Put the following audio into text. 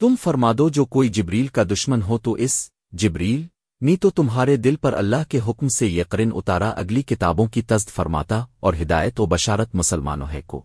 تم فرما دو جو کوئی جبریل کا دشمن ہو تو اس، جبریل، نی تو تمہارے دل پر اللہ کے حکم سے یقرن اتارا اگلی کتابوں کی تزد فرماتا اور ہدایت و بشارت مسلمانوں ہے کو۔